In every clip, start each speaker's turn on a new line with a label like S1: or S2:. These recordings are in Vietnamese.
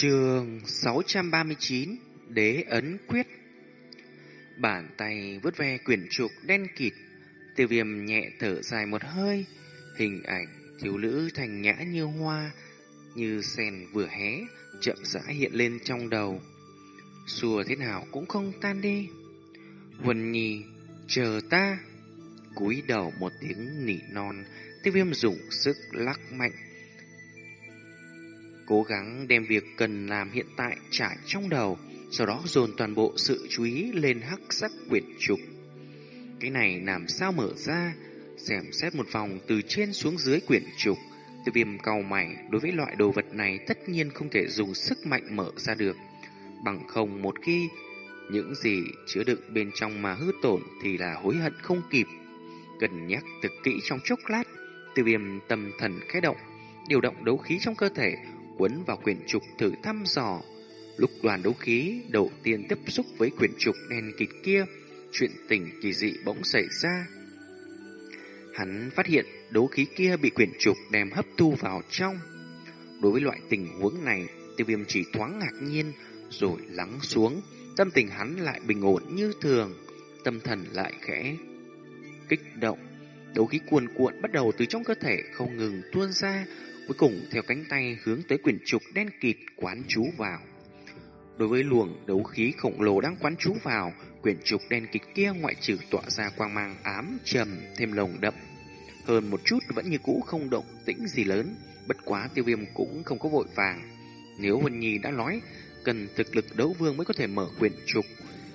S1: Trường 639 Đế Ấn Quyết. Bàn tay vứt ve quyển trục đen kịt, Tiêu viêm nhẹ thở dài một hơi, Hình ảnh thiếu nữ thành nhã như hoa, Như sen vừa hé, Chậm rãi hiện lên trong đầu. Xùa thế nào cũng không tan đi. Vân nhì Chờ ta. Cúi đầu một tiếng nỉ non, Tiêu viêm dùng sức lắc mạnh. Cố gắng đem việc cần làm hiện tại trải trong đầu, sau đó dồn toàn bộ sự chú ý lên hắc sắc quyển trục. Cái này làm sao mở ra? Xem xét một vòng từ trên xuống dưới quyển trục. Tiêu viêm cầu mày đối với loại đồ vật này tất nhiên không thể dùng sức mạnh mở ra được. Bằng không một khi những gì chứa đựng bên trong mà hư tổn thì là hối hận không kịp. Cần nhắc thực kỹ trong chốc lát, tiêu viêm tâm thần khẽ động, điều động đấu khí trong cơ thể, quấn vào quyển trục thử thăm dò. Lúc đoàn đấu khí đầu tiên tiếp xúc với quyển trục đen kịt kia, chuyện tình kỳ dị bỗng xảy ra. Hắn phát hiện đấu khí kia bị quyển trục đem hấp thu vào trong. Đối với loại tình huống này, tiêu viêm chỉ thoáng ngạc nhiên rồi lắng xuống, tâm tình hắn lại bình ổn như thường, tâm thần lại khẽ kích động. Đấu khí cuồn cuộn bắt đầu từ trong cơ thể không ngừng tuôn ra, Cuối cùng theo cánh tay hướng tới quyển trục đen kịt quán chú vào. Đối với luồng đấu khí khổng lồ đang quán chú vào, quyển trục đen kịt kia ngoại trừ tỏa ra quang mang ám trầm thêm lồng đậm. Hơn một chút vẫn như cũ không động tĩnh gì lớn, bất quá tiêu viêm cũng không có vội vàng. Nếu Huân Nhi đã nói cần thực lực đấu vương mới có thể mở quyển trục,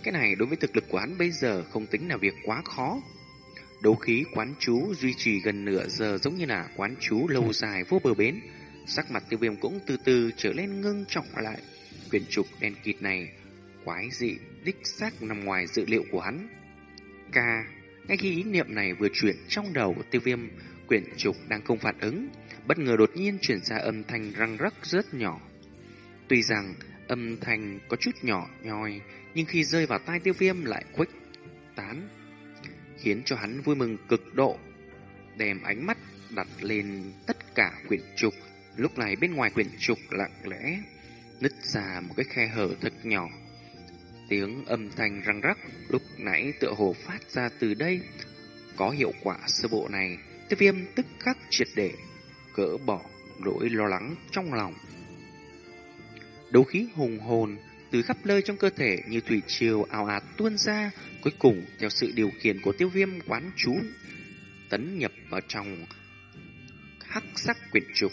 S1: cái này đối với thực lực của hắn bây giờ không tính là việc quá khó. Đấu khí quán chú duy trì gần nửa giờ giống như là quán chú lâu dài vô bờ bến. Sắc mặt tiêu viêm cũng từ từ trở lên ngưng trọng lại. Quyển trục đen kịt này, quái dị, đích xác nằm ngoài dự liệu của hắn. Ca, ngay khi ý niệm này vừa chuyển trong đầu tiêu viêm, quyển trục đang không phản ứng, bất ngờ đột nhiên chuyển ra âm thanh răng rắc rất nhỏ. Tuy rằng âm thanh có chút nhỏ nhoi, nhưng khi rơi vào tai tiêu viêm lại khuếch tán khiến cho hắn vui mừng cực độ. Đem ánh mắt đặt lên tất cả quyển trục, lúc này bên ngoài quyển trục lặng lẽ, nứt ra một cái khe hở thật nhỏ. Tiếng âm thanh răng rắc lúc nãy tựa hồ phát ra từ đây. Có hiệu quả sơ bộ này, tiêu viêm tức khắc triệt để, gỡ bỏ nỗi lo lắng trong lòng. Đấu khí hùng hồn, từ khắp nơi trong cơ thể như thủy triều ào ạt tuôn ra, cuối cùng theo sự điều khiển của tiêu viêm quán chú tấn nhập vào trong hắc sắc quyển trục.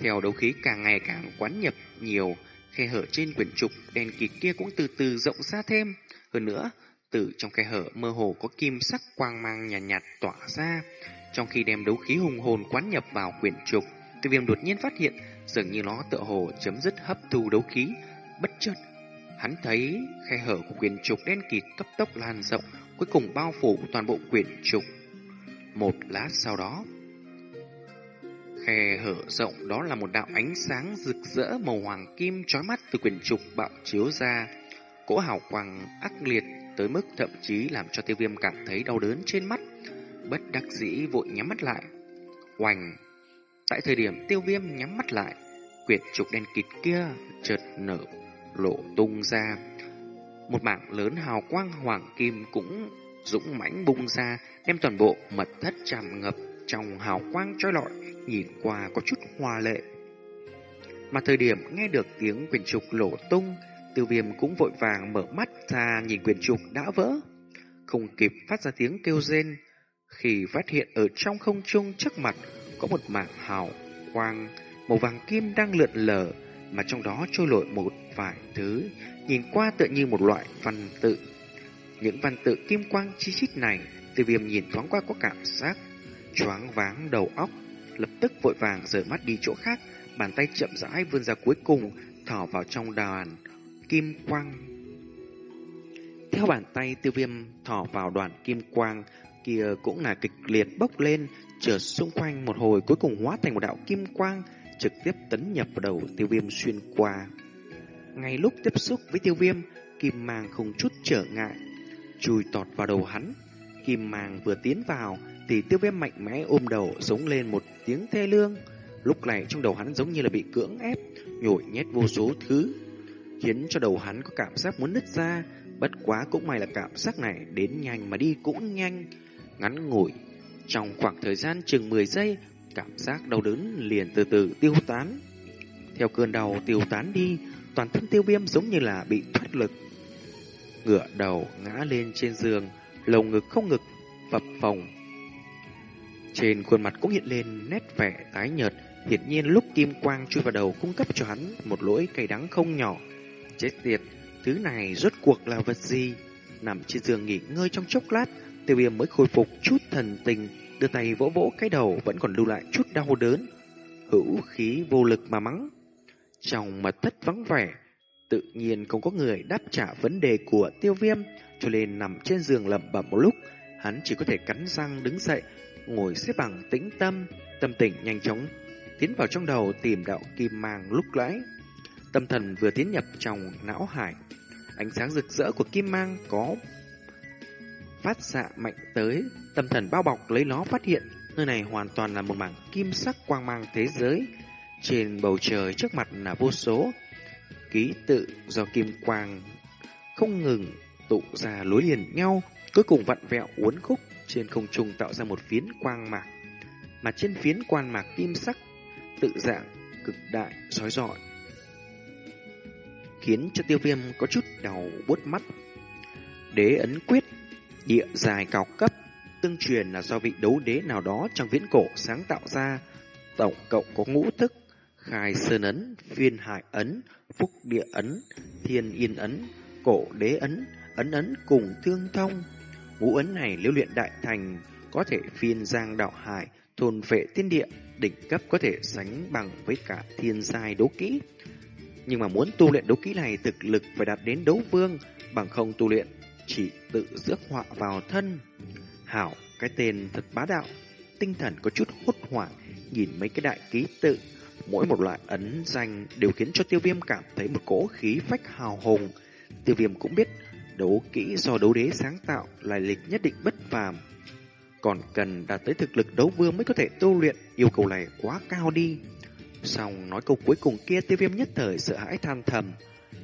S1: Theo đấu khí càng ngày càng quán nhập nhiều, khe hở trên quyển trục đèn kịt kia cũng từ từ rộng ra thêm. Hơn nữa, từ trong khe hở mơ hồ có kim sắc quang mang nhàn nhạt, nhạt tỏa ra. Trong khi đem đấu khí hùng hồn quán nhập vào quyển trục, tiêu viêm đột nhiên phát hiện dường như nó tựa hồ chấm dứt hấp thu đấu khí, Bất chợt, hắn thấy khe hở của quyển trục đen kịt cấp tốc lan rộng, cuối cùng bao phủ toàn bộ quyển trục. Một lát sau đó, khe hở rộng đó là một đạo ánh sáng rực rỡ màu hoàng kim chói mắt từ quyển trục bạo chiếu ra. Cỗ hào quang ác liệt tới mức thậm chí làm cho tiêu viêm cảm thấy đau đớn trên mắt. Bất đắc dĩ vội nhắm mắt lại. Hoành! Tại thời điểm tiêu viêm nhắm mắt lại, quyển trục đen kịt kia chợt nở lộ tung ra. Một mảng lớn hào quang hoàng kim cũng dũng mãnh bung ra, đem toàn bộ mật thất tràn ngập trong hào quang trói lọi, nhìn qua có chút hoa lệ. Mà thời điểm nghe được tiếng quyền trục lộ tung, tiêu viêm cũng vội vàng mở mắt ra nhìn quyền trục đã vỡ. Không kịp phát ra tiếng kêu rên, khi phát hiện ở trong không trung trước mặt có một mảng hào quang màu vàng kim đang lượn lờ, mà trong đó trôi nổi một vài thứ, nhìn qua tựa như một loại văn tự. Những văn tự kim quang chi chít này, từ viêm nhìn thoáng qua có cảm giác choáng váng đầu óc, lập tức vội vàng rời mắt đi chỗ khác, bàn tay chậm rãi vươn ra cuối cùng, thỏ vào trong đoàn kim quang. Theo bàn tay tiêu viêm thỏ vào đoàn kim quang, kia cũng là kịch liệt bốc lên, chợt xung quanh một hồi cuối cùng hóa thành một đạo kim quang, trực tiếp tấn nhập vào đầu tiêu viêm xuyên qua. Ngay lúc tiếp xúc với tiêu viêm, kim màng không chút trở ngại, chui tọt vào đầu hắn. Kim màng vừa tiến vào, thì tiêu viêm mạnh mẽ ôm đầu giống lên một tiếng thê lương. Lúc này trong đầu hắn giống như là bị cưỡng ép, nhồi nhét vô số thứ, khiến cho đầu hắn có cảm giác muốn nứt ra. Bất quá cũng may là cảm giác này đến nhanh mà đi cũng nhanh, ngắn ngủi. Trong khoảng thời gian chừng 10 giây, cảm giác đau đớn liền từ từ tiêu tán. Theo cơn đau tiêu tán đi, toàn thân tiêu viêm giống như là bị thoát lực. Ngửa đầu ngã lên trên giường, lồng ngực không ngực, phập phồng. Trên khuôn mặt cũng hiện lên nét vẻ tái nhợt, hiển nhiên lúc kim quang chui vào đầu cung cấp cho hắn một lỗi cay đắng không nhỏ. Chết tiệt, thứ này rốt cuộc là vật gì? Nằm trên giường nghỉ ngơi trong chốc lát, tiêu viêm mới khôi phục chút thần tình, đưa tay vỗ vỗ cái đầu vẫn còn lưu lại chút đau đớn. Hữu khí vô lực mà mắng. Trong mật thất vắng vẻ, tự nhiên không có người đáp trả vấn đề của tiêu viêm, cho nên nằm trên giường lẩm bẩm một lúc, hắn chỉ có thể cắn răng đứng dậy, ngồi xếp bằng tĩnh tâm, tâm tình nhanh chóng tiến vào trong đầu tìm đạo kim mang lúc lãi. Tâm thần vừa tiến nhập trong não hải, ánh sáng rực rỡ của kim mang có phát xạ mạnh tới, tâm thần bao bọc lấy nó phát hiện nơi này hoàn toàn là một mảng kim sắc quang mang thế giới. Trên bầu trời trước mặt là vô số ký tự do kim quang không ngừng tụ ra lối liền nhau, cuối cùng vặn vẹo uốn khúc trên không trung tạo ra một phiến quang mạc. Mà trên phiến quang mạc kim sắc tự dạng cực đại sói rọi khiến cho tiêu viêm có chút đầu bút mắt. Đế ấn quyết, địa dài cao cấp, tương truyền là do vị đấu đế nào đó trong viễn cổ sáng tạo ra, tổng cộng có ngũ thức, khai sơn ấn, phiên hải ấn, phúc địa ấn, thiên yên ấn, cổ đế ấn, ấn ấn cùng thương thông. Ngũ ấn này lưu luyện đại thành, có thể phiên giang đạo hải, thôn vệ thiên địa, đỉnh cấp có thể sánh bằng với cả thiên giai đấu kỹ. Nhưng mà muốn tu luyện đấu kỹ này thực lực phải đạt đến đấu vương, bằng không tu luyện chỉ tự rước họa vào thân. Hảo, cái tên thật bá đạo, tinh thần có chút hốt hoảng, nhìn mấy cái đại ký tự, mỗi một loại ấn danh đều khiến cho tiêu viêm cảm thấy một cỗ khí phách hào hùng. Tiêu viêm cũng biết đấu kỹ do đấu đế sáng tạo là lịch nhất định bất phàm. Còn cần đạt tới thực lực đấu vương mới có thể tu luyện, yêu cầu này quá cao đi. Xong nói câu cuối cùng kia tiêu viêm nhất thời sợ hãi than thầm.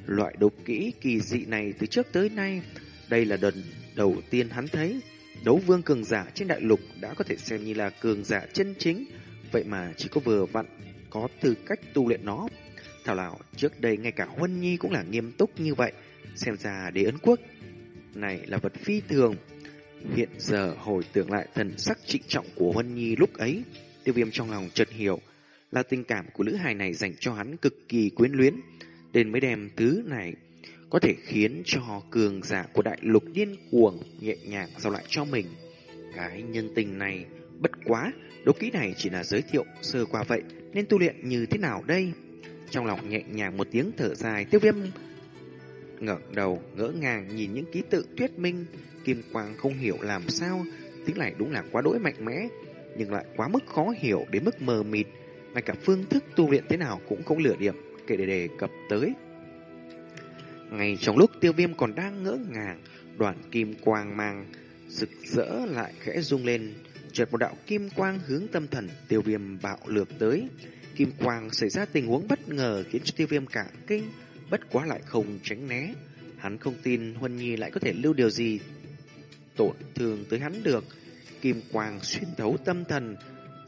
S1: Loại đấu kỹ kỳ dị này từ trước tới nay, đây là lần đầu tiên hắn thấy. Đấu vương cường giả trên đại lục đã có thể xem như là cường giả chân chính, vậy mà chỉ có vừa vặn có tư cách tu luyện nó. Thảo nào trước đây ngay cả Huân Nhi cũng là nghiêm túc như vậy, xem ra đế ấn quốc này là vật phi thường. Hiện giờ hồi tưởng lại thần sắc trịnh trọng của Huân Nhi lúc ấy, tiêu viêm trong lòng chợt hiểu, là tình cảm của nữ hài này dành cho hắn cực kỳ quyến luyến, nên mới đem thứ này có thể khiến cho cường giả của đại lục điên cuồng nhẹ nhàng giao lại cho mình. Cái nhân tình này bất quá, đấu kỹ này chỉ là giới thiệu sơ qua vậy, nên tu luyện như thế nào đây? Trong lòng nhẹ nhàng một tiếng thở dài, tiêu viêm ngẩng đầu ngỡ ngàng nhìn những ký tự thuyết minh, kim quang không hiểu làm sao, tiếng này đúng là quá đỗi mạnh mẽ, nhưng lại quá mức khó hiểu đến mức mờ mịt, ngay cả phương thức tu luyện thế nào cũng không lửa điểm kể để đề cập tới. Ngay trong lúc tiêu viêm còn đang ngỡ ngàng, đoạn kim quang mang rực rỡ lại khẽ rung lên, chợt một đạo kim quang hướng tâm thần tiêu viêm bạo lược tới. Kim quang xảy ra tình huống bất ngờ khiến cho tiêu viêm cả kinh, bất quá lại không tránh né. Hắn không tin Huân Nhi lại có thể lưu điều gì tổn thương tới hắn được. Kim quang xuyên thấu tâm thần,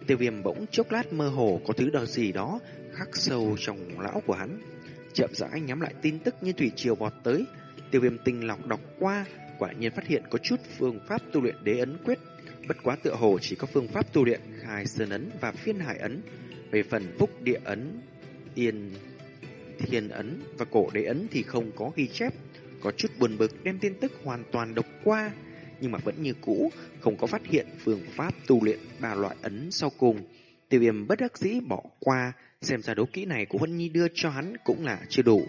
S1: Tiêu viêm bỗng chốc lát mơ hồ có thứ đó gì đó khắc sâu trong lão của hắn. Chậm rãi nhắm lại tin tức như thủy triều vọt tới. Tiêu viêm tinh lọc đọc qua, quả nhiên phát hiện có chút phương pháp tu luyện đế ấn quyết. Bất quá tựa hồ chỉ có phương pháp tu luyện khai sơn ấn và phiên hải ấn. Về phần phúc địa ấn, yên thiên ấn và cổ đế ấn thì không có ghi chép. Có chút buồn bực đem tin tức hoàn toàn đọc qua nhưng mà vẫn như cũ, không có phát hiện phương pháp tu luyện ba loại ấn sau cùng. Tiêu viêm bất đắc dĩ bỏ qua, xem ra đấu kỹ này của Huân Nhi đưa cho hắn cũng là chưa đủ.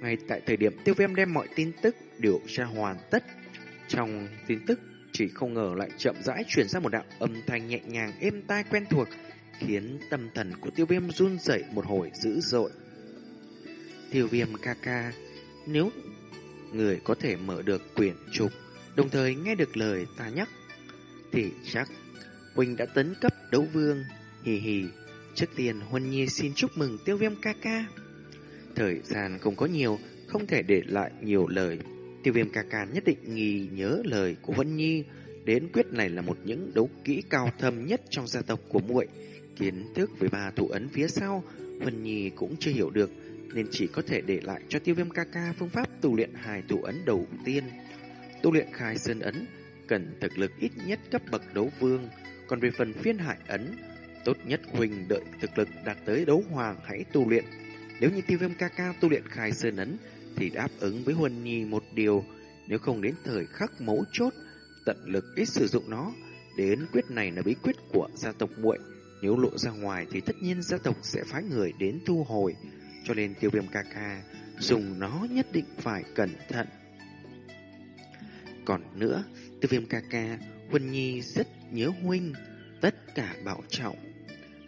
S1: Ngay tại thời điểm tiêu viêm đem mọi tin tức điều tra hoàn tất, trong tin tức chỉ không ngờ lại chậm rãi chuyển ra một đạo âm thanh nhẹ nhàng êm tai quen thuộc, khiến tâm thần của tiêu viêm run rẩy một hồi dữ dội. Tiêu viêm ca ca, nếu người có thể mở được quyển trục đồng thời nghe được lời ta nhắc, thì chắc Huynh đã tấn cấp đấu vương, hì hì. Trước tiên Huân Nhi xin chúc mừng tiêu viêm ca ca. Thời gian không có nhiều, không thể để lại nhiều lời. Tiêu viêm ca ca nhất định nghi nhớ lời của Huân Nhi. Đến quyết này là một những đấu kỹ cao thâm nhất trong gia tộc của muội. Kiến thức về ba thủ ấn phía sau, Huân Nhi cũng chưa hiểu được, nên chỉ có thể để lại cho tiêu viêm ca ca phương pháp tu luyện hai thủ ấn đầu tiên. Tu luyện khai sơn ấn, cần thực lực ít nhất cấp bậc đấu vương, còn về phần phiên hải ấn, tốt nhất huynh đợi thực lực đạt tới đấu hoàng hãy tu luyện. Nếu như tiêu viêm ca ca tu luyện khai sơn ấn, thì đáp ứng với Huân Nhi một điều, nếu không đến thời khắc mấu chốt, tận lực ít sử dụng nó. Đến quyết này là bí quyết của gia tộc muội nếu lộ ra ngoài thì tất nhiên gia tộc sẽ phái người đến thu hồi, cho nên tiêu viêm ca ca dùng nó nhất định phải cẩn thận. Còn nữa, tiêu viêm ca ca, Huân Nhi rất nhớ huynh, tất cả bảo trọng.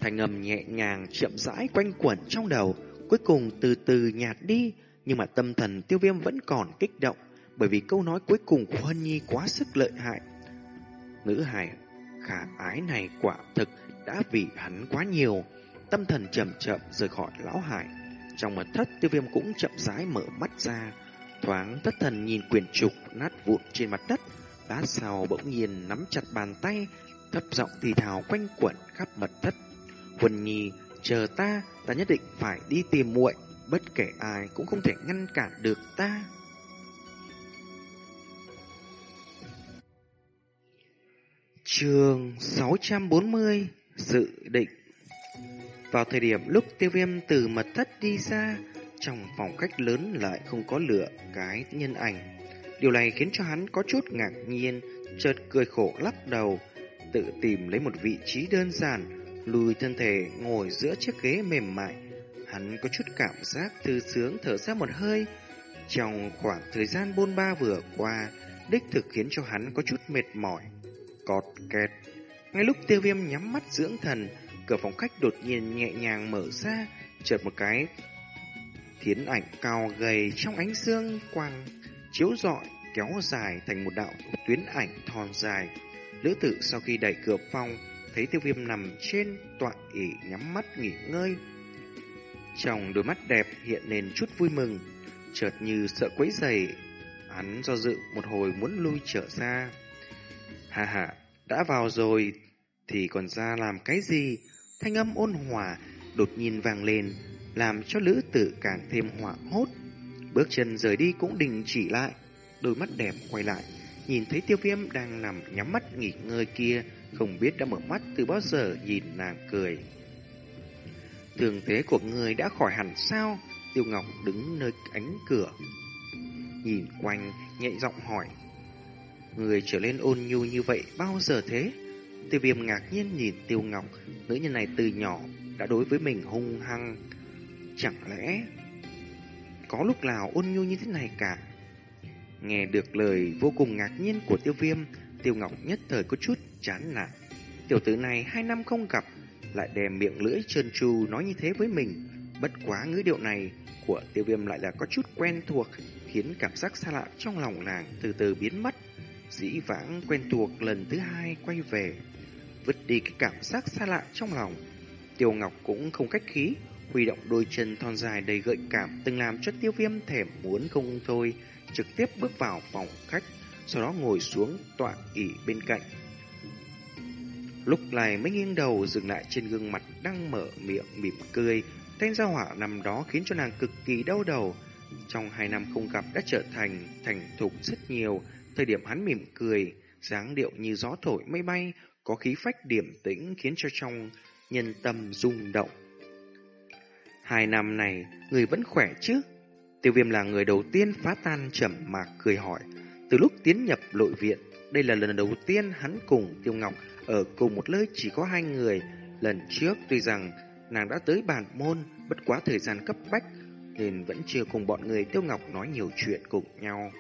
S1: Thành âm nhẹ nhàng chậm rãi quanh quẩn trong đầu, cuối cùng từ từ nhạt đi, nhưng mà tâm thần tiêu viêm vẫn còn kích động, bởi vì câu nói cuối cùng của Huân Nhi quá sức lợi hại. Nữ hài khả ái này quả thực đã vì hắn quá nhiều, tâm thần chậm chậm rời khỏi lão hải. Trong mật thất tiêu viêm cũng chậm rãi mở mắt ra, thoáng thất thần nhìn quyền trục nát vụn trên mặt đất, đá sau bỗng nhiên nắm chặt bàn tay, thấp giọng thì thào quanh quẩn khắp mật thất. Huân Nhi, chờ ta, ta nhất định phải đi tìm muội, bất kể ai cũng không thể ngăn cản được ta. Trường 640 Dự định Vào thời điểm lúc tiêu viêm từ mật thất đi ra Trong phòng khách lớn lại không có lửa cái nhân ảnh Điều này khiến cho hắn có chút ngạc nhiên Chợt cười khổ lắc đầu Tự tìm lấy một vị trí đơn giản Lùi thân thể ngồi giữa chiếc ghế mềm mại. Hắn có chút cảm giác thư sướng thở ra một hơi. Trong khoảng thời gian bôn ba vừa qua Đích thực khiến cho hắn có chút mệt mỏi Cọt kẹt. Ngay lúc tiêu viêm nhắm mắt dưỡng thần, cửa phòng khách đột nhiên nhẹ nhàng mở ra, chợt một cái thiến ảnh cao gầy trong ánh dương quang chiếu rọi kéo dài thành một đạo tuyến ảnh thon dài. Lữ tự sau khi đẩy cửa phòng, thấy tiêu viêm nằm trên tọa ỉ nhắm mắt nghỉ ngơi. Trong đôi mắt đẹp hiện lên chút vui mừng, chợt như sợ quấy dày, hắn do dự một hồi muốn lui trở ra. Hà hà, đã vào rồi thì còn ra làm cái gì? Thanh âm ôn hòa đột nhiên vang lên, làm cho lữ tử càng thêm hoảng hốt. Bước chân rời đi cũng đình chỉ lại, đôi mắt đẹp quay lại, nhìn thấy tiêu viêm đang nằm nhắm mắt nghỉ ngơi kia, không biết đã mở mắt từ bao giờ nhìn nàng cười. Thường thế của người đã khỏi hẳn sao? Tiêu Ngọc đứng nơi ánh cửa. Nhìn quanh, nhẹ giọng hỏi. Người trở lên ôn nhu như vậy bao giờ thế? Tiêu viêm ngạc nhiên nhìn Tiêu Ngọc, nữ nhân này từ nhỏ đã đối với mình hung hăng. Chẳng lẽ có lúc nào ôn nhu như thế này cả? Nghe được lời vô cùng ngạc nhiên của Tiêu viêm, Tiêu Ngọc nhất thời có chút chán nản. Tiểu tử này hai năm không gặp, lại đem miệng lưỡi trơn tru nói như thế với mình. Bất quá ngữ điệu này của tiêu viêm lại là có chút quen thuộc, khiến cảm giác xa lạ trong lòng nàng từ từ biến mất. Dĩ vãng quen thuộc lần thứ hai quay về vứt đi cái cảm giác xa lạ trong lòng. Tiêu Ngọc cũng không cách khí, huy động đôi chân thon dài đầy gợi cảm từng làm cho tiêu viêm thèm muốn không thôi, trực tiếp bước vào phòng khách, sau đó ngồi xuống tọa ỷ bên cạnh. Lúc này mới nghiêng đầu dừng lại trên gương mặt đang mở miệng mỉm cười, tên gia hỏa nằm đó khiến cho nàng cực kỳ đau đầu. Trong hai năm không gặp đã trở thành thành thục rất nhiều, thời điểm hắn mỉm cười, dáng điệu như gió thổi mây bay, có khí phách điểm tĩnh khiến cho trong nhân tâm rung động. Hai năm này, người vẫn khỏe chứ? Tiêu viêm là người đầu tiên phá tan trầm mạc cười hỏi. Từ lúc tiến nhập nội viện, đây là lần đầu tiên hắn cùng Tiêu Ngọc ở cùng một nơi chỉ có hai người. Lần trước tuy rằng nàng đã tới bản môn, bất quá thời gian cấp bách, nên vẫn chưa cùng bọn người Tiêu Ngọc nói nhiều chuyện cùng nhau.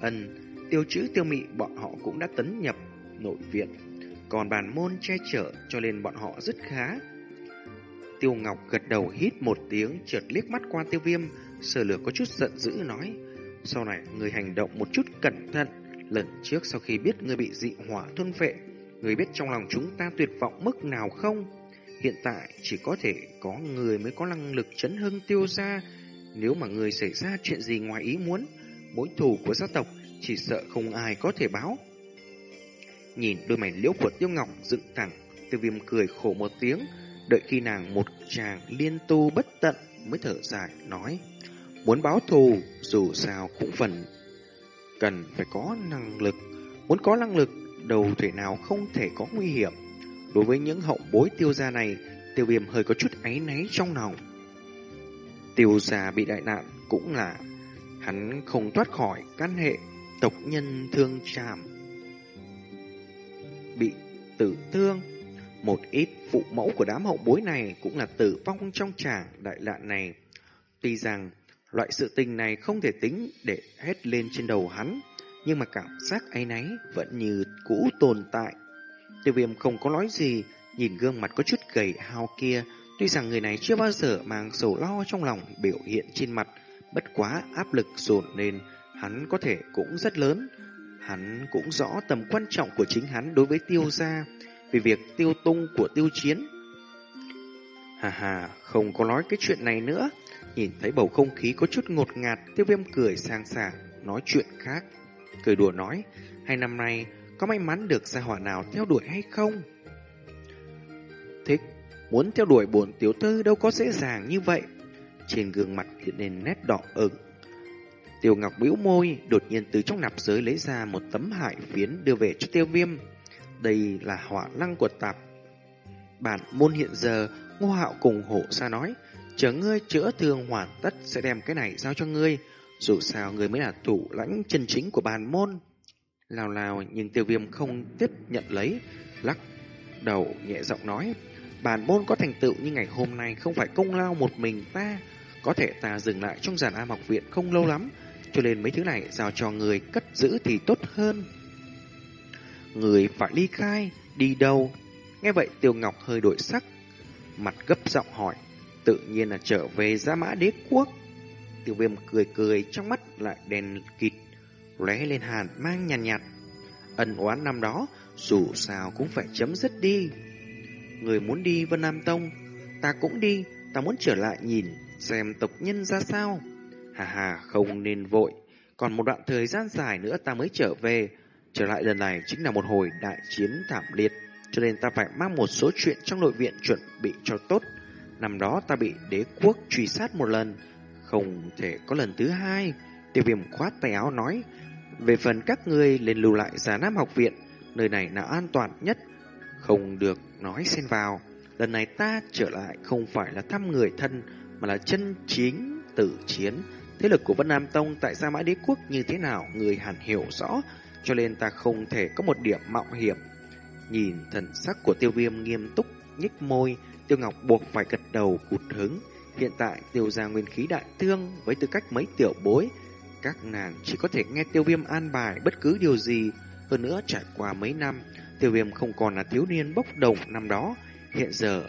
S1: Ân, tiêu chữ tiêu mị bọn họ cũng đã tấn nhập nội viện còn bản môn che chở cho nên bọn họ rất khá. Tiêu Ngọc gật đầu hít một tiếng chợt liếc mắt qua tiêu viêm, sở lược có chút giận dữ nói. Sau này người hành động một chút cẩn thận, lần trước sau khi biết người bị dị hỏa thôn vệ, người biết trong lòng chúng ta tuyệt vọng mức nào không? Hiện tại chỉ có thể có người mới có năng lực chấn hưng tiêu gia. Nếu mà người xảy ra chuyện gì ngoài ý muốn, mối thù của gia tộc chỉ sợ không ai có thể báo. Nhìn đôi mày liễu của Tiêu Ngọc dựng thẳng, Tiêu Viêm cười khổ một tiếng, đợi khi nàng một chàng liên tu bất tận mới thở dài nói: "Muốn báo thù, dù sao cũng phần cần phải có năng lực, muốn có năng lực, đầu thể nào không thể có nguy hiểm." Đối với những hậu bối tiêu gia này, Tiêu Viêm hơi có chút áy náy trong lòng. Tiêu gia bị đại nạn cũng là hắn không thoát khỏi căn hệ tộc nhân thương tràm bị tử thương. Một ít phụ mẫu của đám hậu bối này cũng là tử vong trong tràng đại nạn này. Tuy rằng loại sự tình này không thể tính để hết lên trên đầu hắn, nhưng mà cảm giác áy náy vẫn như cũ tồn tại. Tiêu viêm không có nói gì, nhìn gương mặt có chút gầy hao kia, tuy rằng người này chưa bao giờ mang sầu lo trong lòng biểu hiện trên mặt, bất quá áp lực dồn lên, hắn có thể cũng rất lớn, Hắn cũng rõ tầm quan trọng của chính hắn đối với tiêu gia, vì việc tiêu tung của tiêu chiến. Hà hà, không có nói cái chuyện này nữa. Nhìn thấy bầu không khí có chút ngột ngạt, tiêu viêm cười sang sảng, nói chuyện khác. Cười đùa nói, hai năm nay có may mắn được gia hỏa nào theo đuổi hay không? Thích, muốn theo đuổi bổn tiểu thư đâu có dễ dàng như vậy. Trên gương mặt hiện lên nét đỏ ửng, Tiêu Ngọc bĩu môi, đột nhiên từ trong nạp giới lấy ra một tấm hải phiến đưa về cho tiêu viêm. Đây là hỏa lăng của tạp. Bản môn hiện giờ, Ngô Hạo cùng hổ xa nói, chờ ngươi chữa thương hoàn tất sẽ đem cái này giao cho ngươi, dù sao ngươi mới là thủ lãnh chân chính của bàn môn. Lào lào nhưng tiêu viêm không tiếp nhận lấy, lắc đầu nhẹ giọng nói, bàn môn có thành tựu như ngày hôm nay không phải công lao một mình ta, có thể ta dừng lại trong giàn am học viện không lâu lắm, cho nên mấy thứ này giao cho người cất giữ thì tốt hơn. Người phải ly khai, đi đâu? Nghe vậy Tiêu Ngọc hơi đổi sắc, mặt gấp giọng hỏi, tự nhiên là trở về Gia Mã Đế Quốc. Tiêu Viêm cười cười trong mắt lại đèn kịt, lóe lên hàn mang nhàn nhạt, nhạt. Ân oán năm đó, dù sao cũng phải chấm dứt đi. Người muốn đi Vân Nam Tông, ta cũng đi, ta muốn trở lại nhìn xem tộc nhân ra sao. Hà hà, không nên vội. Còn một đoạn thời gian dài nữa ta mới trở về. Trở lại lần này chính là một hồi đại chiến thảm liệt. Cho nên ta phải mang một số chuyện trong nội viện chuẩn bị cho tốt. Năm đó ta bị đế quốc truy sát một lần. Không thể có lần thứ hai. Tiêu viêm khoát tay áo nói. Về phần các ngươi lên lưu lại giả nam học viện. Nơi này là an toàn nhất. Không được nói xen vào. Lần này ta trở lại không phải là thăm người thân mà là chân chính tử chiến Thế lực của Vân Nam Tông tại Sa Mã Đế Quốc như thế nào người hẳn hiểu rõ, cho nên ta không thể có một điểm mạo hiểm. Nhìn thần sắc của tiêu viêm nghiêm túc, nhích môi, tiêu ngọc buộc phải gật đầu cụt hứng. Hiện tại tiêu gia nguyên khí đại thương với tư cách mấy tiểu bối, các nàng chỉ có thể nghe tiêu viêm an bài bất cứ điều gì. Hơn nữa trải qua mấy năm, tiêu viêm không còn là thiếu niên bốc đồng năm đó. Hiện giờ,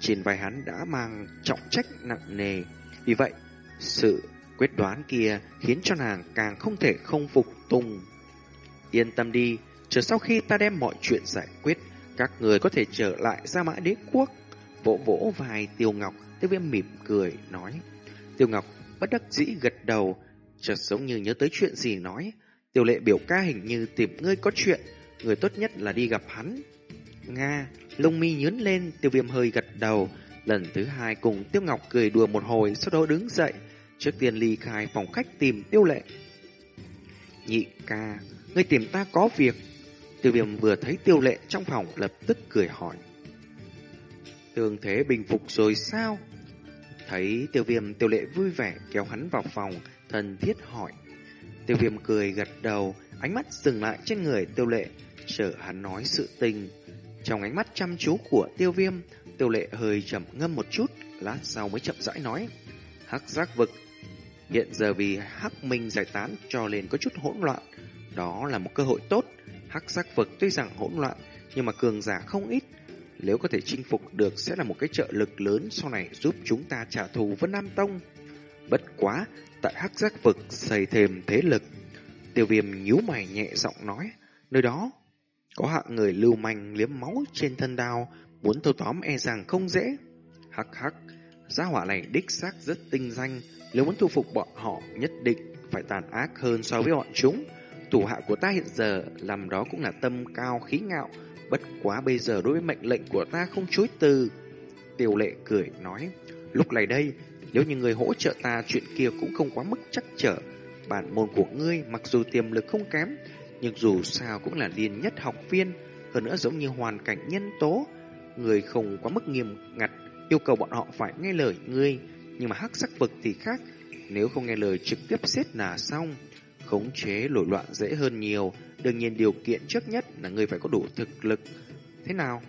S1: trên vai hắn đã mang trọng trách nặng nề. Vì vậy, sự Quyết đoán kia khiến cho nàng càng không thể không phục tùng. Yên tâm đi, chờ sau khi ta đem mọi chuyện giải quyết, các người có thể trở lại ra mã đế quốc. Vỗ vỗ vài tiêu ngọc, tiêu viêm mỉm cười, nói. Tiêu ngọc bất đắc dĩ gật đầu, chợt giống như nhớ tới chuyện gì nói. Tiêu lệ biểu ca hình như tìm ngươi có chuyện, người tốt nhất là đi gặp hắn. Nga, lông mi nhướn lên, tiêu viêm hơi gật đầu. Lần thứ hai cùng tiêu ngọc cười đùa một hồi, sau đó đứng dậy, Trước tiên ly khai phòng khách tìm tiêu lệ. Nhị ca, ngươi tìm ta có việc. Tiêu viêm vừa thấy tiêu lệ trong phòng lập tức cười hỏi. Tương thế bình phục rồi sao? Thấy tiêu viêm tiêu lệ vui vẻ kéo hắn vào phòng, thần thiết hỏi. Tiêu viêm cười gật đầu, ánh mắt dừng lại trên người tiêu lệ, chờ hắn nói sự tình. Trong ánh mắt chăm chú của tiêu viêm, tiêu lệ hơi chậm ngâm một chút, lát sau mới chậm rãi nói. Hắc giác vực Hiện giờ vì Hắc Minh giải tán cho nên có chút hỗn loạn. Đó là một cơ hội tốt. Hắc giác vực tuy rằng hỗn loạn, nhưng mà cường giả không ít. Nếu có thể chinh phục được sẽ là một cái trợ lực lớn sau này giúp chúng ta trả thù với Nam Tông. Bất quá, tại Hắc giác vực xây thêm thế lực. Tiêu viêm nhíu mày nhẹ giọng nói, nơi đó có hạng người lưu manh liếm máu trên thân đao, muốn thâu tóm e rằng không dễ. Hắc hắc, gia hỏa này đích xác rất tinh danh, nếu muốn thu phục bọn họ nhất định phải tàn ác hơn so với bọn chúng. Thủ hạ của ta hiện giờ làm đó cũng là tâm cao khí ngạo, bất quá bây giờ đối với mệnh lệnh của ta không chối từ. Tiêu lệ cười nói, lúc này đây, nếu như người hỗ trợ ta chuyện kia cũng không quá mức chắc trở. Bản môn của ngươi mặc dù tiềm lực không kém, nhưng dù sao cũng là liên nhất học viên, hơn nữa giống như hoàn cảnh nhân tố. Người không quá mức nghiêm ngặt, yêu cầu bọn họ phải nghe lời ngươi, nhưng mà hắc sắc vực thì khác, nếu không nghe lời trực tiếp giết là xong. Khống chế nổi loạn dễ hơn nhiều, đương nhiên điều kiện trước nhất là người phải có đủ thực lực. Thế nào?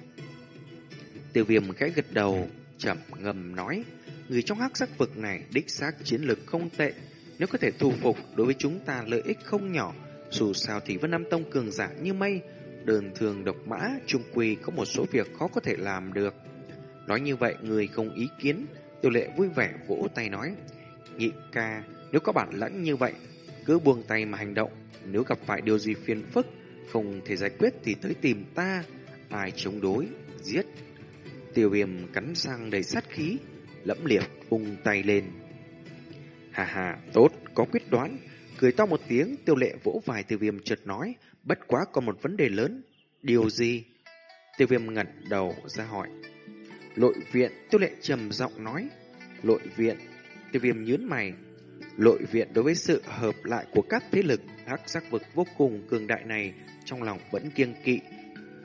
S1: Tiêu viêm khẽ gật đầu, chậm ngầm nói, người trong hắc sắc vực này đích xác chiến lực không tệ, nếu có thể thu phục đối với chúng ta lợi ích không nhỏ, dù sao thì Vân Nam Tông cường giả như mây, đơn thường độc mã, trung quy có một số việc khó có thể làm được. Nói như vậy người không ý kiến, tiêu lệ vui vẻ vỗ tay nói, nhị ca, nếu có bản lãnh như vậy, cứ buông tay mà hành động, nếu gặp phải điều gì phiền phức, không thể giải quyết thì tới tìm ta, ai chống đối, giết. Tiêu viêm cắn răng đầy sát khí, lẫm liệt vung tay lên. Hà hà, tốt, có quyết đoán. Cười to một tiếng, tiêu lệ vỗ vài tiêu viêm chợt nói, bất quá còn một vấn đề lớn. Điều gì? Tiêu viêm ngẩn đầu ra hỏi. Lội viện, tiêu lệ trầm giọng nói. Lội viện, tiêu viêm nhớn mày. Lội viện đối với sự hợp lại của các thế lực hắc sắc vực vô cùng cường đại này trong lòng vẫn kiêng kỵ.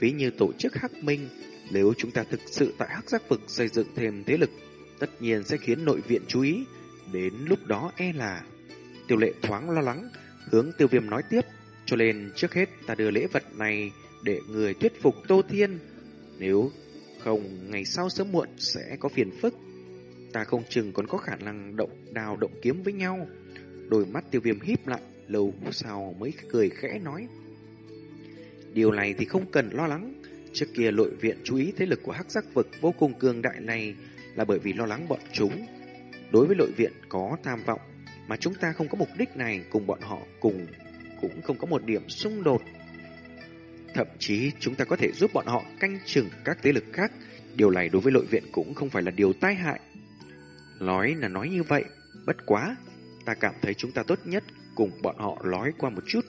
S1: Ví như tổ chức hắc minh, nếu chúng ta thực sự tại hắc giác vực xây dựng thêm thế lực, tất nhiên sẽ khiến nội viện chú ý. Đến lúc đó e là... Tiêu lệ thoáng lo lắng, hướng tiêu viêm nói tiếp. Cho nên trước hết ta đưa lễ vật này để người thuyết phục Tô Thiên. Nếu không, ngày sau sớm muộn sẽ có phiền phức. Ta không chừng còn có khả năng động đào động kiếm với nhau. Đôi mắt tiêu viêm híp lại, lâu sau mới cười khẽ nói. Điều này thì không cần lo lắng. Trước kia lội viện chú ý thế lực của hắc giác vực vô cùng cường đại này là bởi vì lo lắng bọn chúng. Đối với lội viện có tham vọng, mà chúng ta không có mục đích này cùng bọn họ cùng cũng không có một điểm xung đột. Thậm chí chúng ta có thể giúp bọn họ canh chừng các thế lực khác. Điều này đối với lội viện cũng không phải là điều tai hại. Nói là nói như vậy, bất quá, ta cảm thấy chúng ta tốt nhất cùng bọn họ nói qua một chút.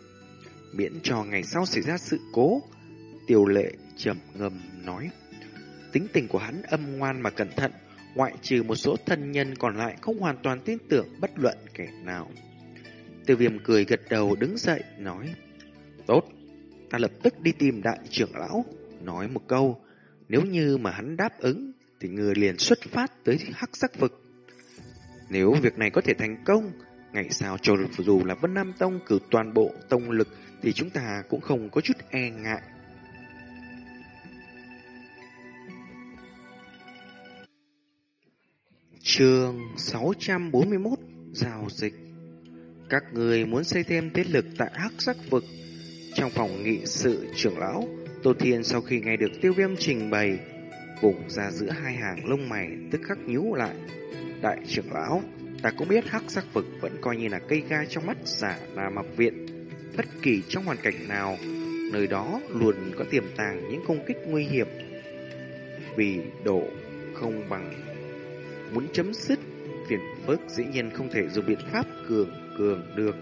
S1: Miễn cho ngày sau xảy ra sự cố, tiêu lệ trầm ngâm nói. Tính tình của hắn âm ngoan mà cẩn thận, ngoại trừ một số thân nhân còn lại không hoàn toàn tin tưởng bất luận kẻ nào. Tiêu viêm cười gật đầu đứng dậy, nói. Tốt, ta lập tức đi tìm đại trưởng lão, nói một câu. Nếu như mà hắn đáp ứng, thì người liền xuất phát tới hắc sắc vực. Nếu việc này có thể thành công, ngày sau cho dù là Vân Nam Tông cử toàn bộ tông lực, thì chúng ta cũng không có chút e ngại. Trường 641 Giao dịch. Các người muốn xây thêm thế lực tại hắc sắc vực. Trong phòng nghị sự trưởng lão Tô Thiên sau khi nghe được tiêu viêm trình bày Vùng ra giữa hai hàng lông mày Tức khắc nhíu lại. Đại trưởng lão Ta cũng biết hắc sắc vực vẫn coi như là cây gai trong mắt giả là mặc viện Bất kỳ trong hoàn cảnh nào Nơi đó luôn có tiềm tàng những công kích nguy hiểm Vì độ không bằng Muốn chấm dứt phiền phức dĩ nhiên không thể dùng biện pháp cường cường được.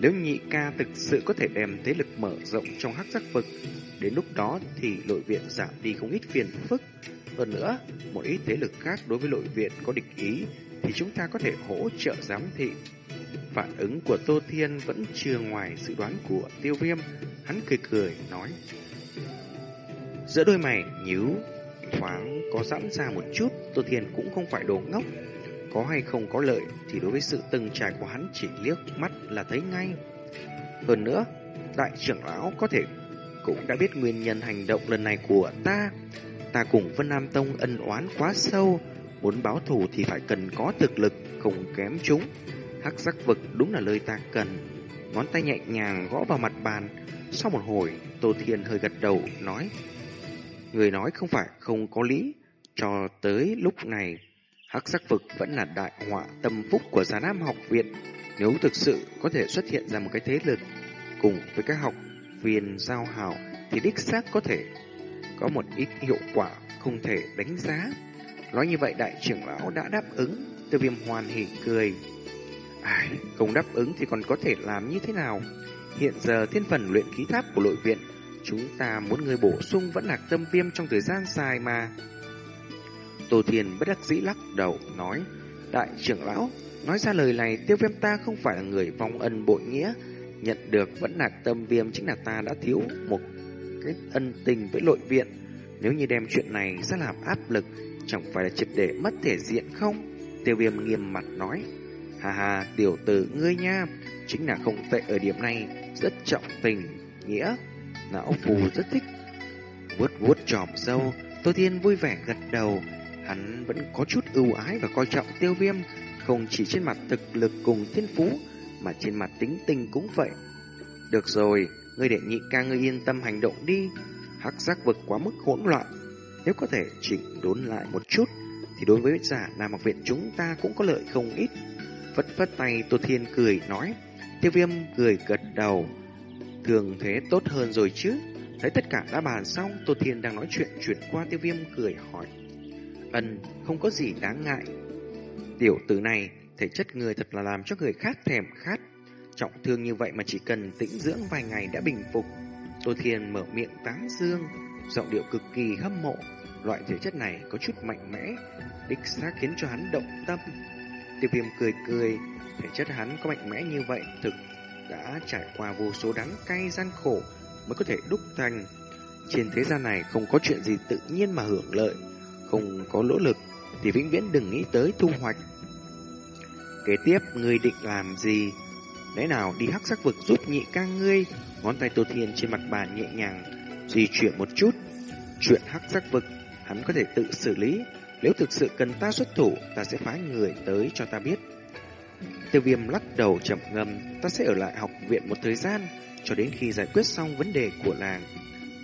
S1: Nếu nhị ca thực sự có thể đem thế lực mở rộng trong hắc giác vực, đến lúc đó thì nội viện giảm đi không ít phiền phức. Hơn nữa, một ít thế lực khác đối với nội viện có địch ý thì chúng ta có thể hỗ trợ giám thị. Phản ứng của Tô Thiên vẫn chưa ngoài dự đoán của tiêu viêm, hắn cười cười nói. Giữa đôi mày nhíu thoáng có giãn ra một chút, Tô Thiên cũng không phải đồ ngốc. Có hay không có lợi thì đối với sự từng trải của hắn chỉ liếc mắt là thấy ngay. Hơn nữa, đại trưởng lão có thể cũng đã biết nguyên nhân hành động lần này của ta. Ta cùng Vân Nam Tông ân oán quá sâu, muốn báo thù thì phải cần có thực lực không kém chúng. Hắc sắc vực đúng là lời ta cần. Ngón tay nhẹ nhàng gõ vào mặt bàn. Sau một hồi, Tô Thiên hơi gật đầu, nói Người nói không phải không có lý. Cho tới lúc này, hắc sắc vực vẫn là đại họa tâm phúc của Già Nam học viện. Nếu thực sự có thể xuất hiện ra một cái thế lực cùng với các học viên giao hảo thì đích xác có thể có một ít hiệu quả không thể đánh giá. Nói như vậy đại trưởng lão đã đáp ứng, tiêu viêm hoàn hỉ cười. Ai, không đáp ứng thì còn có thể làm như thế nào? Hiện giờ thiên phần luyện khí tháp của nội viện, chúng ta muốn người bổ sung vẫn là tâm viêm trong thời gian dài mà. Tô thiền bất đắc dĩ lắc đầu, nói, Đại trưởng lão, nói ra lời này tiêu viêm ta không phải là người vong ân bội nghĩa, nhận được vẫn lạc tâm viêm chính là ta đã thiếu một kết ân tình với nội viện. Nếu như đem chuyện này ra làm áp lực, chẳng phải là triệt để mất thể diện không? Tiêu viêm nghiêm mặt nói, Hà hà, tiểu tử ngươi nha, chính là không tệ ở điểm này, rất trọng tình, nghĩa. Lão phù rất thích. Vuốt vuốt tròm dâu, Tô Thiên vui vẻ gật đầu. Hắn vẫn có chút ưu ái và coi trọng tiêu viêm, không chỉ trên mặt thực lực cùng thiên phú, mà trên mặt tính tình cũng vậy. Được rồi, ngươi để nhị ca ngươi yên tâm hành động đi. Hắc giác vực quá mức hỗn loạn. Nếu có thể chỉnh đốn lại một chút, thì đối với giả Nam học viện chúng ta cũng có lợi không ít. Vất vất tay Tô Thiên cười nói, tiêu viêm cười gật đầu. Thường thế tốt hơn rồi chứ. Thấy tất cả đã bàn xong, Tô Thiên đang nói chuyện chuyển qua tiêu viêm cười hỏi. Ân, không có gì đáng ngại. Tiểu tử này, thể chất người thật là làm cho người khác thèm khát. Trọng thương như vậy mà chỉ cần tĩnh dưỡng vài ngày đã bình phục. Tô Thiên mở miệng tán dương, giọng điệu cực kỳ hâm mộ. Loại thể chất này có chút mạnh mẽ, đích xác khiến cho hắn động tâm. Tiêu viêm cười cười, thể chất hắn có mạnh mẽ như vậy thực đã trải qua vô số đắng cay gian khổ mới có thể đúc thành. Trên thế gian này không có chuyện gì tự nhiên mà hưởng lợi, không có nỗ lực thì vĩnh viễn đừng nghĩ tới thu hoạch. Kế tiếp, người định làm gì? Lẽ nào đi hắc sắc vực giúp nhị ca ngươi? Ngón tay Tô Thiên trên mặt bàn nhẹ nhàng, di chuyển một chút. Chuyện hắc sắc vực, hắn có thể tự xử lý. Nếu thực sự cần ta xuất thủ, ta sẽ phái người tới cho ta biết. Tiêu viêm lắc đầu chậm ngâm, ta sẽ ở lại học viện một thời gian, cho đến khi giải quyết xong vấn đề của làng.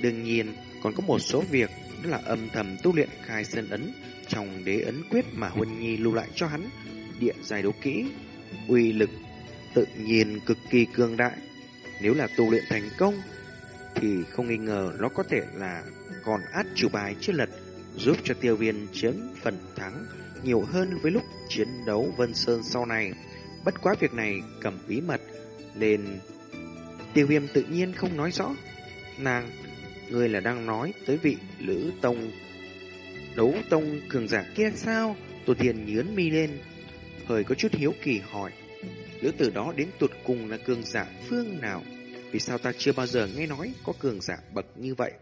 S1: Đương nhiên, còn có một số việc, đó là âm thầm tu luyện khai sơn ấn, trong đế ấn quyết mà Huân Nhi lưu lại cho hắn, địa giải đấu kỹ, uy lực tự nhiên cực kỳ cường đại. Nếu là tu luyện thành công, thì không nghi ngờ nó có thể là còn át chủ bài chưa lật, giúp cho tiêu viên chiếm phần thắng nhiều hơn với lúc chiến đấu Vân Sơn sau này. Bất quá việc này cầm bí mật, nên tiêu viêm tự nhiên không nói rõ. Nàng, người là đang nói tới vị Lữ Tông, đấu tông cường giả kia sao? Tô Thiên nhướn mi lên, hơi có chút hiếu kỳ hỏi. Lữ tử đó đến tuột cùng là cường giả phương nào? Vì sao ta chưa bao giờ nghe nói có cường giả bậc như vậy?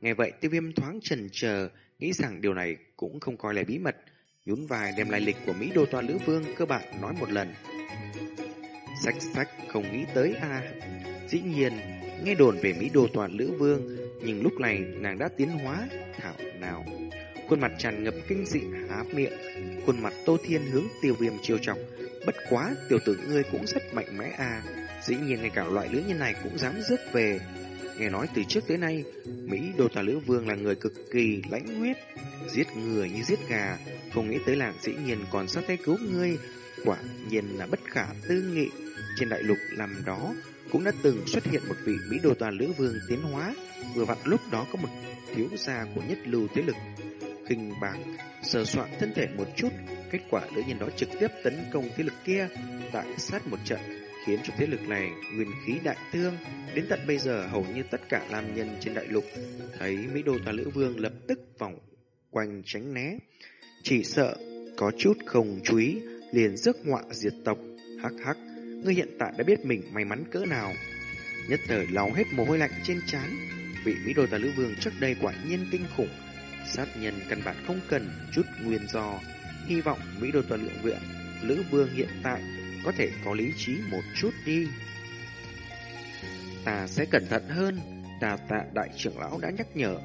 S1: Nghe vậy tiêu viêm thoáng trần chờ nghĩ rằng điều này cũng không coi là bí mật, nhún vài đem lại lịch của Mỹ Đô Toa Lữ Vương cơ bản nói một lần. Sách sách không nghĩ tới à. Dĩ nhiên, nghe đồn về Mỹ Đô Toa Lữ Vương, nhưng lúc này nàng đã tiến hóa, thảo nào. Khuôn mặt tràn ngập kinh dị há miệng, khuôn mặt Tô Thiên hướng tiêu viêm chiêu trọng. Bất quá, tiểu tử ngươi cũng rất mạnh mẽ à. Dĩ nhiên ngay cả loại lưỡi như này cũng dám rước về. Nghe nói từ trước tới nay, Mỹ Đô Tà Lữ Vương là người cực kỳ lãnh huyết, giết người như giết gà, không nghĩ tới làng dĩ nhiên còn sát tay cứu ngươi, quả nhiên là bất khả tư nghị. Trên đại lục làm đó cũng đã từng xuất hiện một vị Mỹ Đô Tà Lữ Vương tiến hóa, vừa vặn lúc đó có một thiếu gia của nhất lưu thế lực kinh bạc, sờ soạn thân thể một chút, kết quả đỡ nhìn đó trực tiếp tấn công thế lực kia, đại sát một trận, khiến cho thế lực này nguyên khí đại thương. Đến tận bây giờ hầu như tất cả nam nhân trên đại lục thấy Mỹ Đô Tà Lữ Vương lập tức vòng quanh tránh né. Chỉ sợ có chút không chú ý, liền rước họa diệt tộc. Hắc hắc, ngươi hiện tại đã biết mình may mắn cỡ nào. Nhất thời lau hết mồ hôi lạnh trên trán, vị Mỹ Đô Tà Lữ Vương trước đây quả nhiên kinh khủng Sát nhân căn bản không cần chút nguyên do. Hy vọng Mỹ đô toàn lượng viện Lữ Vương hiện tại có thể có lý trí một chút đi. Ta sẽ cẩn thận hơn. Đà tạ đại trưởng lão đã nhắc nhở.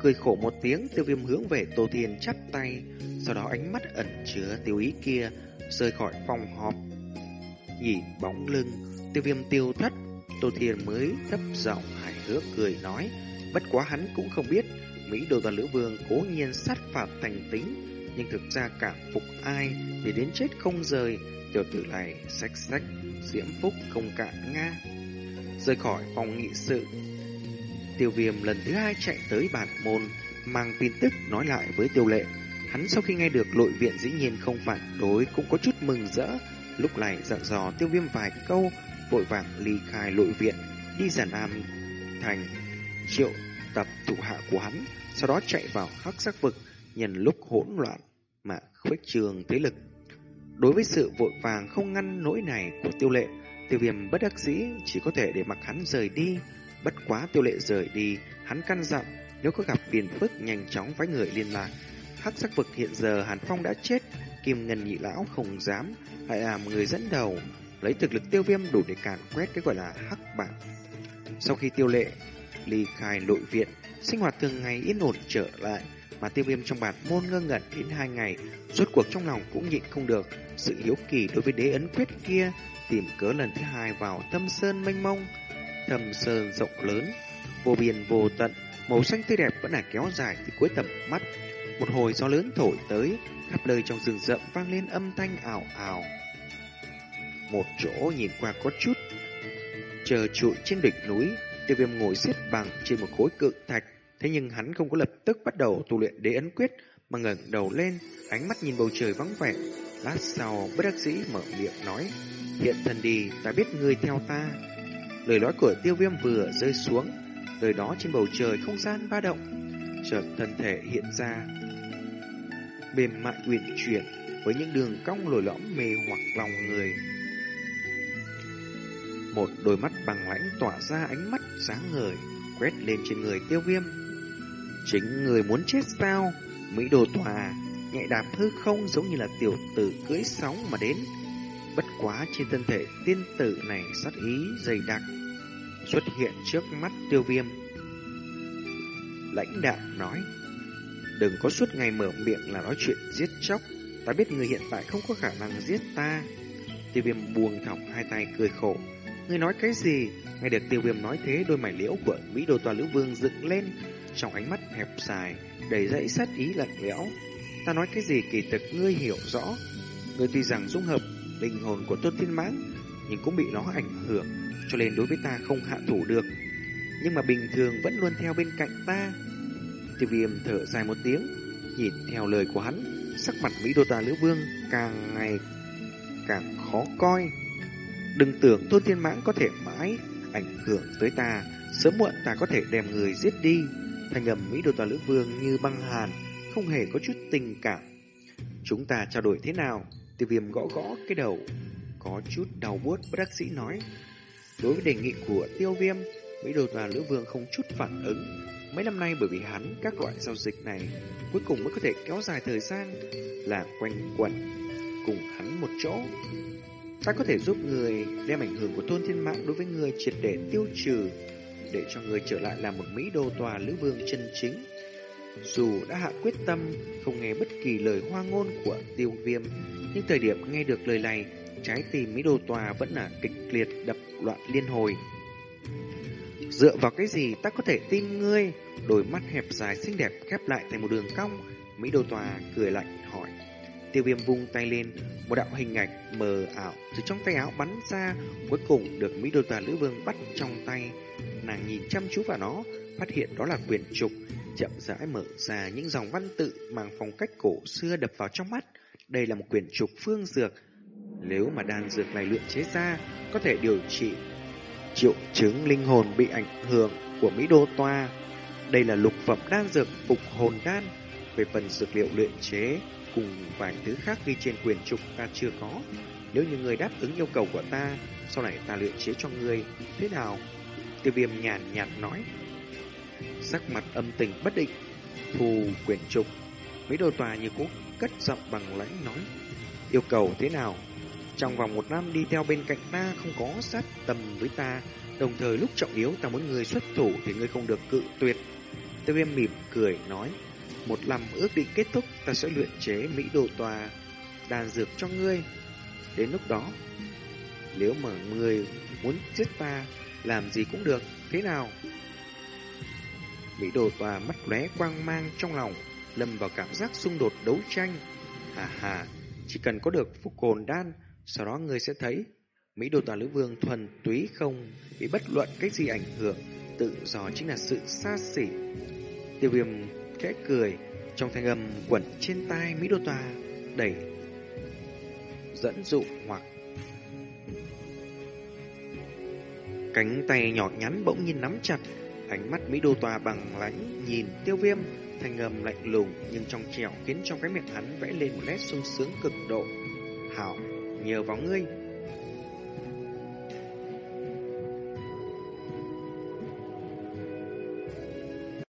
S1: Cười khổ một tiếng tiêu viêm hướng về Tô Thiên chắp tay. Sau đó ánh mắt ẩn chứa tiêu ý kia rời khỏi phòng họp. Nhìn bóng lưng, tiêu viêm tiêu thất. Tô Thiên mới thấp giọng hài hước cười nói. Bất quá hắn cũng không biết Mỹ Đô Toàn Lữ Vương cố nhiên sát phạt thành tính, nhưng thực ra cảm phục ai để đến chết không rời, tiểu tử này sách sách, diễm phúc không cạn nga. Rời khỏi phòng nghị sự, tiêu viêm lần thứ hai chạy tới bản môn, mang tin tức nói lại với tiêu lệ. Hắn sau khi nghe được lội viện dĩ nhiên không phản đối cũng có chút mừng rỡ, lúc này dặn dò tiêu viêm vài câu, vội vàng ly khai lội viện, đi giản nam thành triệu tập thủ hạ của hắn, sau đó chạy vào hắc sắc vực, nhân lúc hỗn loạn mà khuếch trường thế lực. Đối với sự vội vàng không ngăn nỗi này của tiêu lệ, tiêu viêm bất đắc dĩ chỉ có thể để mặc hắn rời đi. Bất quá tiêu lệ rời đi, hắn căn dặn nếu có gặp phiền phức nhanh chóng với người liên lạc. Hắc sắc vực hiện giờ Hàn Phong đã chết, Kim Ngân nhị lão không dám, lại làm người dẫn đầu, lấy thực lực tiêu viêm đủ để càn quét cái gọi là hắc bản. Sau khi tiêu lệ ly khai nội viện, sinh hoạt thường ngày yên ổn trở lại, mà tiêu viêm trong bản môn ngơ ngẩn đến hai ngày, rốt cuộc trong lòng cũng nhịn không được. Sự hiếu kỳ đối với đế ấn quyết kia, tìm cớ lần thứ hai vào thâm sơn mênh mông. thầm sơn rộng lớn, vô biên vô tận, màu xanh tươi đẹp vẫn là kéo dài từ cuối tầm mắt. Một hồi gió lớn thổi tới, khắp nơi trong rừng rậm vang lên âm thanh ảo ảo. Một chỗ nhìn qua có chút chờ trụi trên đỉnh núi, tiêu viêm ngồi xếp bằng trên một khối cự thạch, Thế nhưng hắn không có lập tức bắt đầu tu luyện đế ấn quyết, mà ngẩng đầu lên, ánh mắt nhìn bầu trời vắng vẻ. Lát sau, bất đắc dĩ mở miệng nói, hiện thần đi, ta biết người theo ta. Lời nói của tiêu viêm vừa rơi xuống, lời đó trên bầu trời không gian ba động, chợt thân thể hiện ra. Mềm mại uyển chuyển, với những đường cong lồi lõm mê hoặc lòng người. Một đôi mắt bằng lãnh tỏa ra ánh mắt sáng ngời, quét lên trên người tiêu viêm. Chính người muốn chết sao? Mỹ đồ tòa, nhẹ đạp hư không giống như là tiểu tử cưỡi sóng mà đến. Bất quá trên thân thể tiên tử này sát ý dày đặc, xuất hiện trước mắt tiêu viêm. Lãnh đạo nói, đừng có suốt ngày mở miệng là nói chuyện giết chóc, ta biết người hiện tại không có khả năng giết ta. Tiêu viêm buông thõng hai tay cười khổ, Ngươi nói cái gì? Nghe được tiêu viêm nói thế, đôi mày liễu của Mỹ đồ tòa lữ vương dựng lên, trong ánh mắt hẹp dài, đầy dẫy sát ý lạnh lẽo. Ta nói cái gì kỳ thực ngươi hiểu rõ. Ngươi tuy rằng dung hợp linh hồn của Tôn Thiên Mãng, nhưng cũng bị nó ảnh hưởng, cho nên đối với ta không hạ thủ được. Nhưng mà bình thường vẫn luôn theo bên cạnh ta. Tiêu viêm thở dài một tiếng, nhìn theo lời của hắn, sắc mặt Mỹ đô tà lữ vương càng ngày càng khó coi. Đừng tưởng Tôn Thiên Mãng có thể mãi ảnh hưởng tới ta, sớm muộn ta có thể đem người giết đi. Thành âm Mỹ Đô Tòa Lữ Vương như băng hàn, không hề có chút tình cảm. Chúng ta trao đổi thế nào? Tiêu viêm gõ gõ cái đầu, có chút đau buốt bác đắc sĩ nói. Đối với đề nghị của tiêu viêm, Mỹ Đô Tòa Lữ Vương không chút phản ứng. Mấy năm nay bởi vì hắn các loại giao dịch này cuối cùng mới có thể kéo dài thời gian là quanh quẩn cùng hắn một chỗ Ta có thể giúp người đem ảnh hưởng của thôn thiên mạng đối với người triệt để tiêu trừ, để cho người trở lại làm một Mỹ đô tòa lữ vương chân chính. Dù đã hạ quyết tâm không nghe bất kỳ lời hoa ngôn của tiêu viêm, nhưng thời điểm nghe được lời này, trái tim Mỹ đô tòa vẫn là kịch liệt đập loạn liên hồi. Dựa vào cái gì ta có thể tin ngươi? Đôi mắt hẹp dài xinh đẹp khép lại thành một đường cong. Mỹ đô tòa cười lạnh hỏi. Tiêu viêm vung tay lên, một đạo hình ảnh mờ ảo từ trong tay áo bắn ra, cuối cùng được Mỹ Đô Tà Lữ Vương bắt trong tay. Nàng nhìn chăm chú vào nó, phát hiện đó là quyền trục, chậm rãi mở ra những dòng văn tự mang phong cách cổ xưa đập vào trong mắt. Đây là một quyền trục phương dược. Nếu mà đan dược này luyện chế ra, có thể điều trị triệu chứng linh hồn bị ảnh hưởng của Mỹ Đô Toa. Đây là lục phẩm đan dược phục hồn đan. Về phần dược liệu luyện chế, cùng vài thứ khác ghi trên quyền trục ta chưa có. Nếu như người đáp ứng yêu cầu của ta, sau này ta luyện chế cho người, thế nào? Tiêu viêm nhàn nhạt nói. Sắc mặt âm tình bất định, thù quyển trục. Mấy đồ tòa như cũ cất giọng bằng lãnh nói. Yêu cầu thế nào? Trong vòng một năm đi theo bên cạnh ta không có sát tầm với ta, đồng thời lúc trọng yếu ta muốn người xuất thủ thì ngươi không được cự tuyệt. Tiêu viêm mỉm cười nói. Một năm ước định kết thúc, ta sẽ luyện chế Mỹ đồ tòa đàn dược cho ngươi. Đến lúc đó, nếu mà ngươi muốn giết ta, làm gì cũng được, thế nào? Mỹ đột tòa mắt lóe quang mang trong lòng, lâm vào cảm giác xung đột đấu tranh. Hà hà, chỉ cần có được phục hồn đan, sau đó người sẽ thấy Mỹ đồ tòa lữ vương thuần túy không bị bất luận cái gì ảnh hưởng, tự do chính là sự xa xỉ. Tiêu viêm khẽ cười, trong thanh âm quẩn trên tai Mỹ Đô Tòa đẩy dẫn dụ hoặc cánh tay nhỏ nhắn bỗng nhiên nắm chặt, ánh mắt Mỹ Đô Tòa bằng lãnh nhìn tiêu viêm, thanh âm lạnh lùng nhưng trong trẻo khiến trong cái miệng hắn vẽ lên một nét sung sướng cực độ. Hảo, nhờ vào ngươi